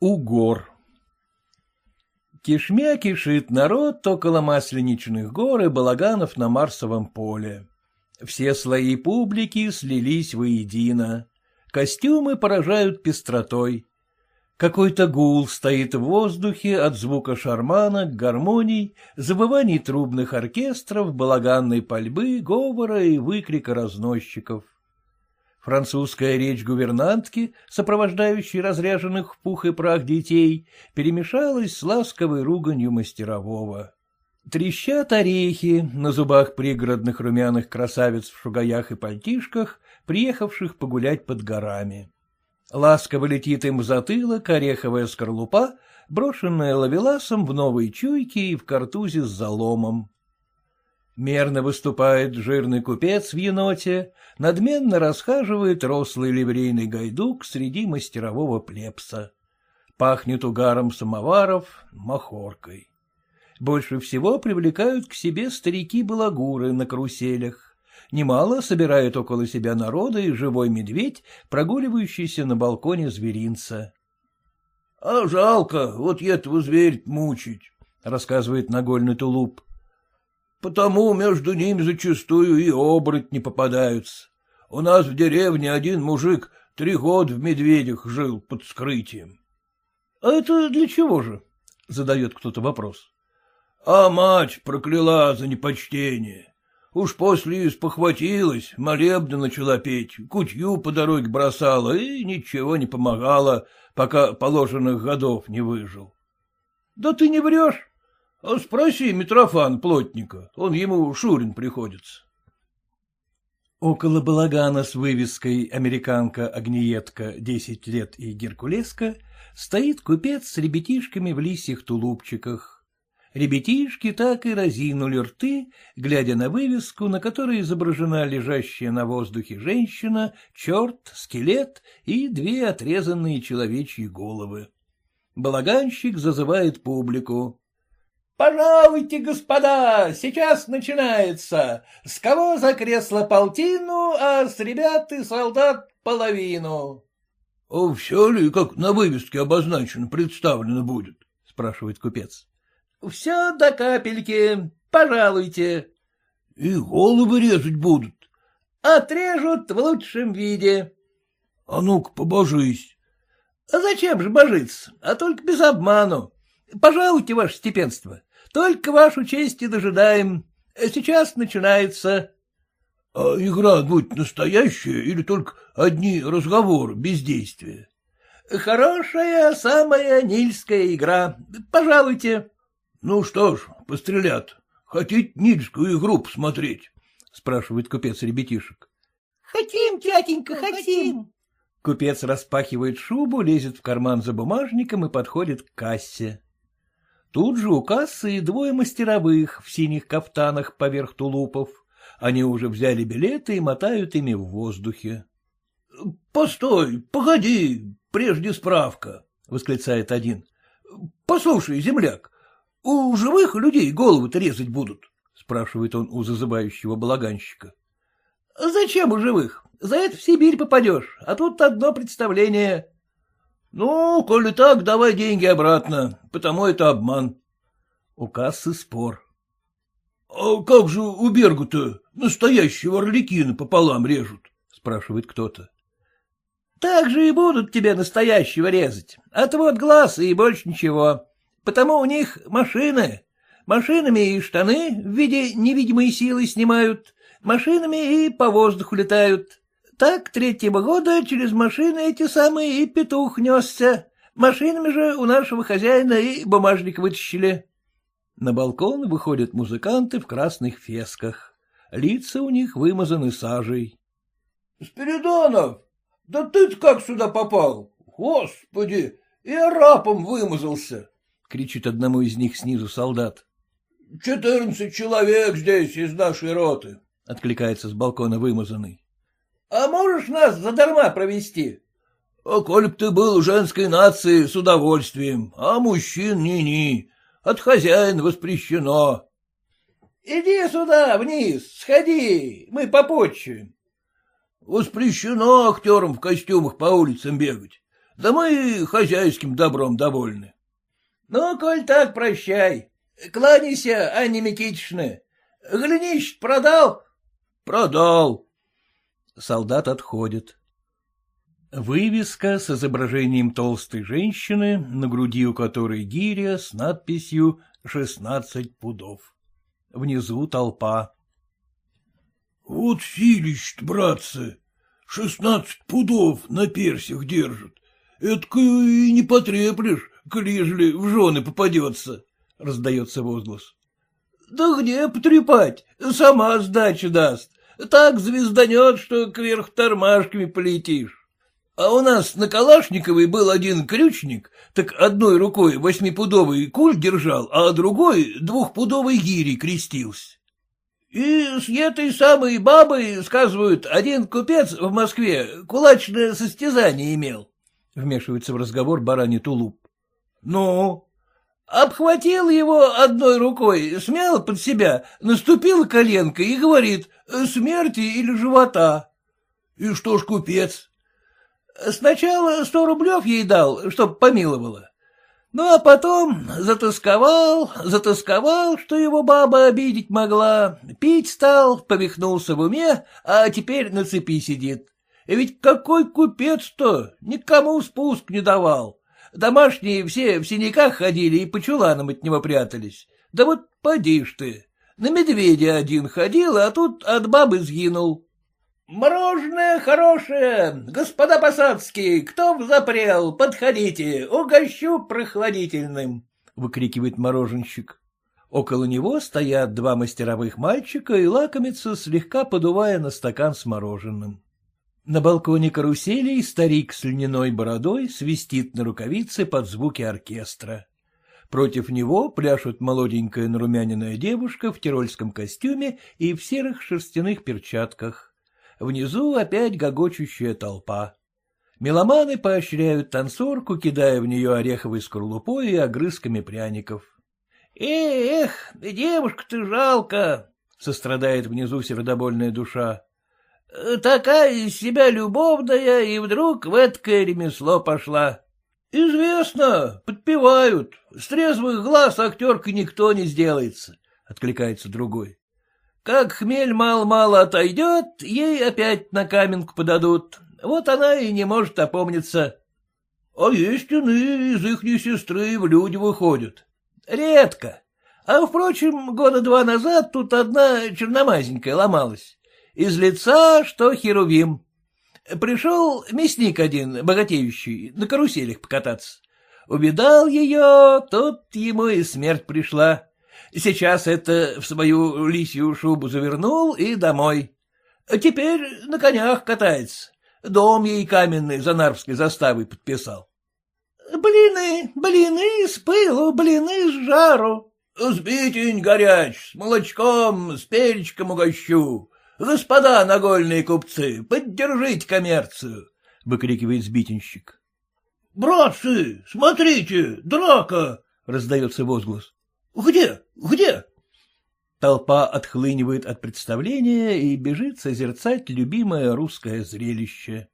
Угор Кишмя кишит народ около Масленичных гор и балаганов на Марсовом поле. Все слои публики слились воедино. Костюмы поражают пестротой. Какой-то гул стоит в воздухе от звука шарманок, гармоний, забываний трубных оркестров, балаганной пальбы, говора и выкрика разносчиков. Французская речь гувернантки, сопровождающей разряженных в пух и прах детей, перемешалась с ласковой руганью мастерового. Трещат орехи на зубах пригородных румяных красавиц в шугаях и пальтишках, приехавших погулять под горами. Ласково летит им в затылок ореховая скорлупа, брошенная лавеласом в новой чуйке и в картузе с заломом. Мерно выступает жирный купец в еноте, надменно расхаживает рослый ливрейный гайдук среди мастерового плепса. Пахнет угаром самоваров, махоркой. Больше всего привлекают к себе старики-балагуры на каруселях. Немало собирает около себя народа и живой медведь, прогуливающийся на балконе зверинца. — А жалко вот этого зверь мучить, — рассказывает нагольный тулуп. — Потому между ними зачастую и оборотни попадаются. У нас в деревне один мужик три года в медведях жил под скрытием. — А это для чего же? — задает кто-то вопрос. А мать прокляла за непочтение. Уж после спохватилась, молебно начала петь, кутью по дороге бросала и ничего не помогала, пока положенных годов не выжил. — Да ты не врешь? А спроси Митрофан плотника, он ему Шурин приходится. Около балагана с вывеской «Американка-огниетка, десять лет и геркулеска» стоит купец с ребятишками в лисьих тулупчиках, Ребятишки так и разинули рты, глядя на вывеску, на которой изображена лежащая на воздухе женщина, черт, скелет и две отрезанные человечьи головы. Балаганщик зазывает публику. — Пожалуйте, господа, сейчас начинается. С кого за кресло полтину, а с ребят и солдат половину? — А все ли, как на вывеске обозначено, представлено будет? — спрашивает купец. — Все до капельки. Пожалуйте. — И головы резать будут? — Отрежут в лучшем виде. — А ну-ка, побожись. — А зачем же божиться, а только без обману. Пожалуйте, ваше степенство, только вашу честь и дожидаем. Сейчас начинается. — А игра будет настоящая или только одни разговоры, бездействия? — Хорошая, самая нильская игра. Пожалуйте. — Ну что ж, пострелят. Хотите нильскую игру посмотреть? — спрашивает купец ребятишек. — Хотим, тятенька, хотим. Купец распахивает шубу, лезет в карман за бумажником и подходит к кассе. Тут же у кассы двое мастеровых в синих кафтанах поверх тулупов. Они уже взяли билеты и мотают ими в воздухе. — Постой, погоди, прежде справка, — восклицает один. — Послушай, земляк, — У живых людей головы-то резать будут? — спрашивает он у зазывающего балаганщика. — Зачем у живых? За это в Сибирь попадешь, а тут одно представление. — Ну, коли так, давай деньги обратно, потому это обман. У кассы спор. — А как же у Бергу-то настоящего орликина пополам режут? — спрашивает кто-то. — Так же и будут тебе настоящего резать. Отвод глаз и больше ничего. Потому у них машины. Машинами и штаны в виде невидимой силы снимают, машинами и по воздуху летают. Так третьего года через машины эти самые и петух несся. Машинами же у нашего хозяина и бумажник вытащили. На балкон выходят музыканты в красных фесках. Лица у них вымазаны сажей. — Спиридонов, да ты как сюда попал? Господи, и рапом вымазался! — кричит одному из них снизу солдат. — Четырнадцать человек здесь из нашей роты, — откликается с балкона вымазанный. — А можешь нас задарма провести? — А коль б ты был женской нации, с удовольствием, а мужчин ни-ни. От хозяина воспрещено. — Иди сюда, вниз, сходи, мы попотчуем. — Воспрещено актерам в костюмах по улицам бегать. Да мы хозяйским добром довольны. — Ну, коль так, прощай. Кланяйся, Анне Микитична. Голенищ продал? — Продал. Солдат отходит. Вывеска с изображением толстой женщины, на груди у которой гиря с надписью «шестнадцать пудов». Внизу толпа. — Вот силищ братцы, шестнадцать пудов на персях держат. Это и не потреплешь, коли в жены попадется, — раздается возглас. — Да где потрепать, сама сдачу даст. Так звезданет, что кверх тормашками полетишь. А у нас на Калашниковой был один крючник, так одной рукой восьмипудовый куль держал, а другой двухпудовой гири крестился. И с этой самой бабой, сказывают, один купец в Москве кулачное состязание имел. Вмешивается в разговор бараний тулуп. Ну? Обхватил его одной рукой, смял под себя, наступил коленкой и говорит, смерти или живота. И что ж купец? Сначала сто рублев ей дал, чтоб помиловала. Ну, а потом затасковал, затасковал, что его баба обидеть могла, пить стал, повихнулся в уме, а теперь на цепи сидит. Ведь какой купец-то, никому спуск не давал. Домашние все в синяках ходили и по чуланам от него прятались. Да вот поди ж ты, на медведя один ходил, а тут от бабы сгинул. «Мороженое хорошее! Господа посадские, кто взапрел, подходите, угощу прохладительным!» — выкрикивает мороженщик. Около него стоят два мастеровых мальчика и лакомятся, слегка подувая на стакан с мороженым. На балконе каруселей старик с льняной бородой свистит на рукавице под звуки оркестра. Против него пляшут молоденькая нарумяненная девушка в тирольском костюме и в серых шерстяных перчатках. Внизу опять гогочущая толпа. Меломаны поощряют танцорку, кидая в нее ореховой скорлупой и огрызками пряников. «Эх, девушка-то жалко!» — сострадает внизу сердобольная душа. «Такая из себя любовная, и вдруг в эткое ремесло пошла. Известно, подпевают. С трезвых глаз актеркой никто не сделается», — откликается другой. Как хмель мало-мало отойдет, ей опять на каменку подадут. Вот она и не может опомниться. А есть иные из ихней сестры в люди выходят. Редко. А, впрочем, года два назад тут одна черномазенькая ломалась. Из лица, что херувим. Пришел мясник один, богатеющий, на каруселях покататься. Увидал ее, тут ему и смерть пришла. Сейчас это в свою лисью шубу завернул и домой. Теперь на конях катается. Дом ей каменный за Нарвской заставой подписал. — Блины, блины с пылу, блины с жару. — Сбитень горяч, с молочком, с перечком угощу. Господа нагольные купцы, поддержите коммерцию, — выкрикивает сбитенщик. — Братцы, смотрите, драка! — раздается возглас. Где? Где? Толпа отхлынивает от представления и бежит созерцать любимое русское зрелище.